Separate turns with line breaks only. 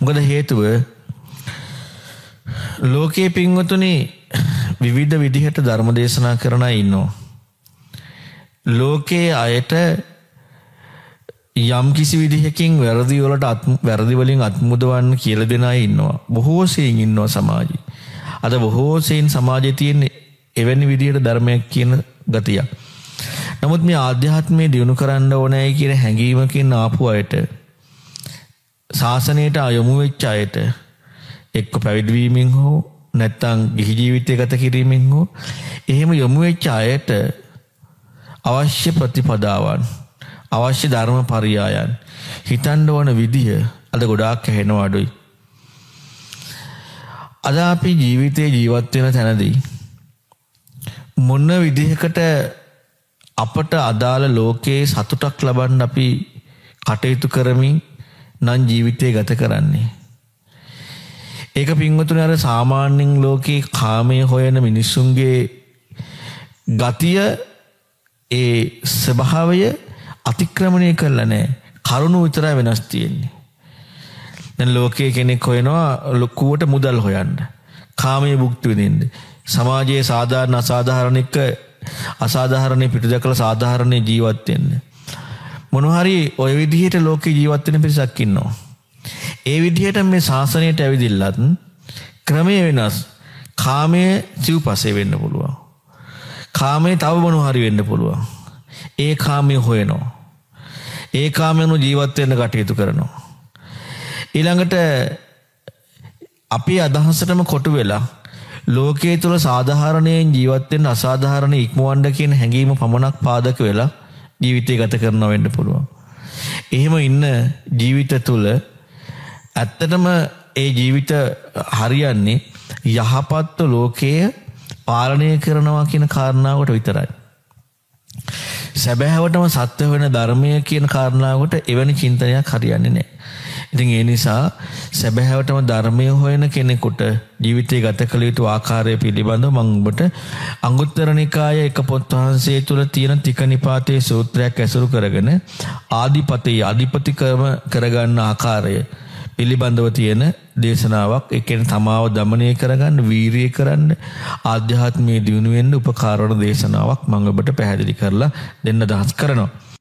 මොකද හේතුව ලෝකයේ පින්වතුනි විවිධ විදිහට ධර්ම දේශනා කරන අය ඉන්නවා. ලෝකයේ අයට යම් කිසි විදිහකින් වැරදි වලට වැරදි වලින් අත්මුදවන්න කියලා දෙන අය ඉන්නවා. බොහෝ සෙයින් ඉන්නවා සමාජයේ. අද බොහෝ සෙයින් සමාජයේ තියෙන එවැනි විදිහට ධර්මයක් කියන ගතියක්. නමුත් මේ ආධ්‍යාත්මය දියුණු කරන්න ඕනෑ කියන හැඟීමකින් ආපු අයට ශාසනයට අයොමු වෙච්ච අයට එක්ක පැවිදිවීමෙන් හෝ නැත්තම් ගිහි ජීවිතය ගත කිරීමෙන් හෝ එහෙම යොමු වෙච්ච අයට අවශ්‍ය ප්‍රතිපදාවන් අවශ්‍ය ධර්ම පරියායන් හිතන්න ඕන විදිහ අද ගොඩාක් ඇහෙනවා අඩුයි. අද අපි ජීවිතේ ජීවත් වෙන තැනදී මොන විදිහකට අපට අදාළ ලෝකයේ සතුටක් ලබන්න අපි කටයුතු කරමින් නම් ජීවිතය ගත කරන්නේ. ඒක පින්වතුනි අර සාමාන්‍යයෙන් ලෝකේ කාමයේ හොයන මිනිස්සුන්ගේ ගතිය ඒ ස්වභාවය අතික්‍රමණය කරලා නැහැ. කරුණු විතරයි වෙනස් තියෙන්නේ. දැන් ලෝකයේ කෙනෙක් හොයනවා ලොකුවට මුදල් හොයන්න. කාමයේ භුක්ති විඳින්න. සමාජයේ සාධාරණ අසාධාරණ එක අසාධාරණේ පිටුදකලා සාධාරණේ ජීවත් වෙන්න. මොනවා හරි ওই විදිහට ලෝකේ ජීවත් වෙන පිරිසක් ඉන්නවා. ඒ විදිහට මේ ශාසනයට ඇවිදිල්ලත් ක්‍රමය වෙනස්. කාමයේ සිව්පසේ වෙන්න පුළුවන්. කාමයේ තව මොනවා හරි වෙන්න පුළුවන්. ඒ කාමයේ හොයනවා. ඒ කාමයෙන්ු ජීවත් වෙන්න කටයුතු කරනවා. ඊළඟට අපි අදහසටම කොටු වෙලා ලෝකයේ තුල සාධාරණයෙන් ජීවත් වෙන්න අසාධාරණ ඉක්මවන්න කියන හැඟීම පමණක් පාදක වෙලා ජීවිතය ගත කරනවා වෙන්න පුළුවන්. එහෙම ඉන්න ජීවිත තුල ඇත්තටම ඒ ජීවිත හරියන්නේ යහපත් ලෝකයේ පාලනය කරනවා කියන කාරණාවට විතරයි. සැබෑවටම සත්‍ය වෙන ධර්මය කියන කාරණාවට එවැනි චින්තනයක් හරියන්නේ නැහැ. ඉතින් ඒ නිසා සැබෑවටම ධර්මය හොයන කෙනෙකුට ජීවිතය ගත කළ යුතු ආකාරය පිළිබඳව මම ඔබට අංගුත්තර නිකාය එක පොත් වහන්සේ තුල තියෙන තිකනිපාතේ සූත්‍රයක් ඇසුරු කරගෙන ආදිපති අධිපති ක්‍රම කරගන්න ආකාරය පිළිබඳව තියෙන දේශනාවක් එකෙන් තමාව දමනය කරගන්න වීරිය කරන්න ආධ්‍යාත්මය දියුණුවෙන්න්න උපකාරණ දේශනාවක් මංගබට පැහැදිලි කරලා දෙන්න දහස් කරනවා.